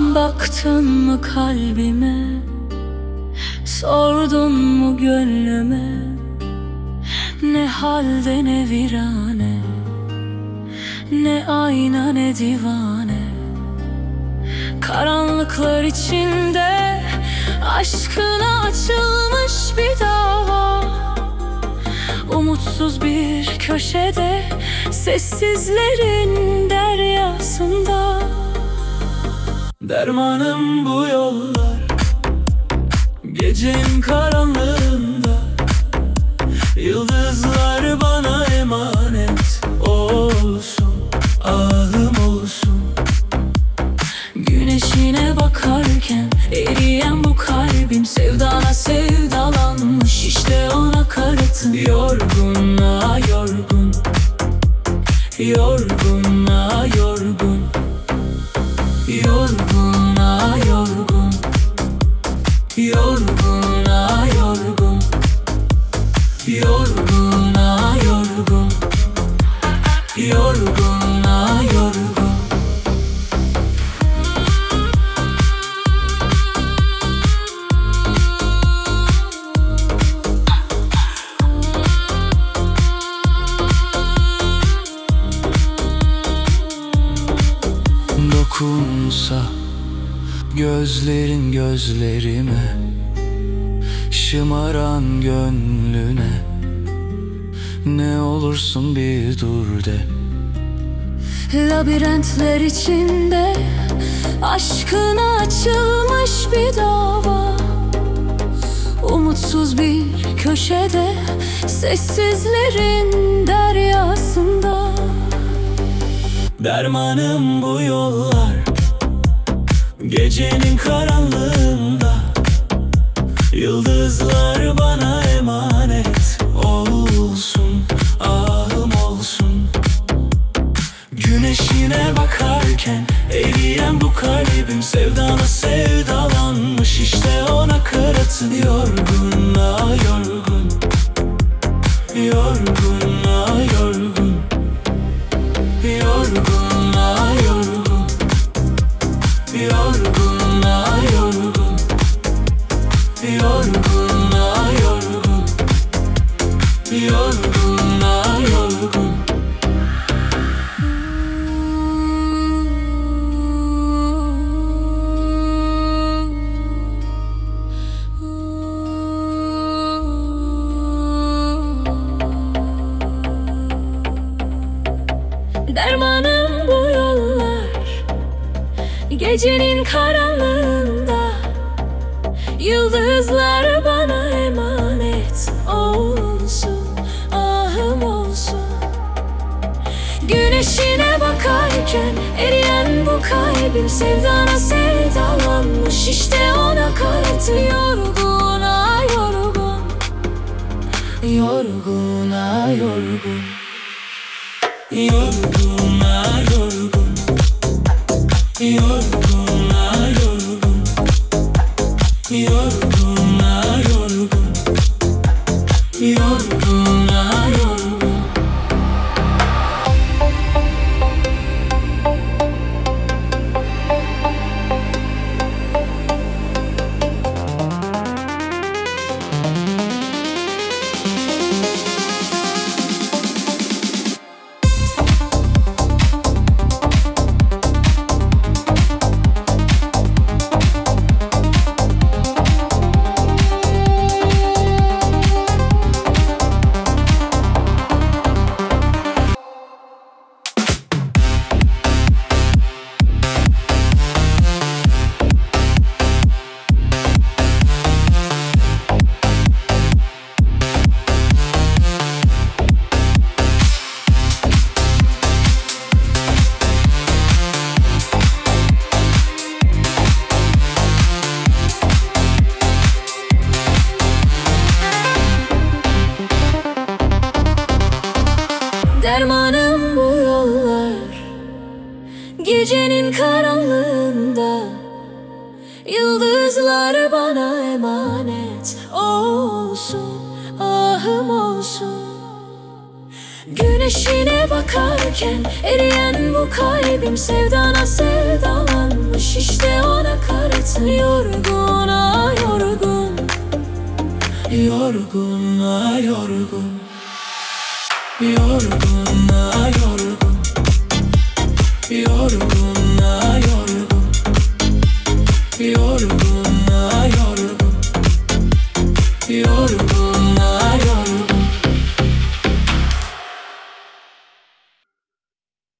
Baktın mı kalbime? Sordun mu gönlüme? Ne halde ne virane? Ne ayna ne divane? Karanlıklar içinde Aşkına açılmış bir dava Umutsuz bir köşede Sessizlerin deryasında Dermanım bu yollar Gecenin karanlığında. Yıldızlar bana emanet olsun Ahım olsun. Güneşine bakarken eriyen bu kalbim Sevdana sevdalanmış. İşte ona karatın Yorgun ah yorgun Yorgun Dokunsa gözlerin gözlerime Şımaran gönlüne Ne olursun bir dur de. Labirentler içinde Aşkına açılmış bir dava. Umutsuz bir köşede Sessizlerin deryasında Dermanım bu yollar Gecenin karanlığında. Yıldızlar bana emanet olsun Ahım olsun. Güneşine bakarken Eriyen bu kalbim Sevdana sevdalanmış. İşte ona kıratın Yorgun ah yorgun Yorgun Dermanım bu yollar Gecenin karanlığında. Yıldızlar bana emanet olsun Ahım olsun. Güneşine bakarken eriyen bu kalbim Sevdana sevdalanmış Gecenin karanlığında Yıldızlar bana emanet olsun Ahım olsun. Güneşine bakarken eriyen bu kalbim Sevdana sevdalanmış. İşte ona karıtın Yorgun ah yorgun. Yorgun ah yorgun. Yorgun yorum